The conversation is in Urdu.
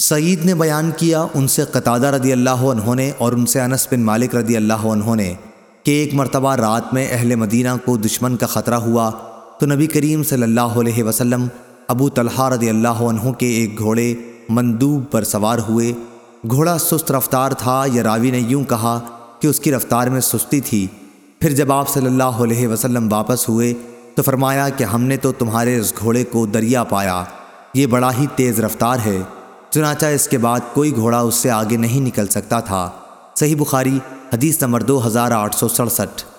سعید نے بیان کیا ان سے قطادہ رضی اللہ عنہ نے اور ان سے انس بن مالک رضی اللہ عنہ نے کہ ایک مرتبہ رات میں اہل مدینہ کو دشمن کا خطرہ ہوا تو نبی کریم صلی اللہ علیہ وسلم ابو طلحہ رضی اللہ عنہ کے ایک گھوڑے مندوب پر سوار ہوئے۔ گھوڑا سست رفتار تھا یا راوی نے یوں کہا کہ اس کی رفتار میں سستی تھی۔ پھر جب آپ صلی اللہ علیہ وسلم واپس ہوئے تو فرمایا کہ ہم نے تو تمہارے اس گھوڑے کو دریا پایا، یہ بڑا ہی تیز رفتار ہے۔ چنانچہ اس کے بعد کوئی گھوڑا اس سے آگے نہیں نکل سکتا تھا۔ صحیح بخاری، حدیث نمبر دو ہزار آٹھ سو سڑسٹھ۔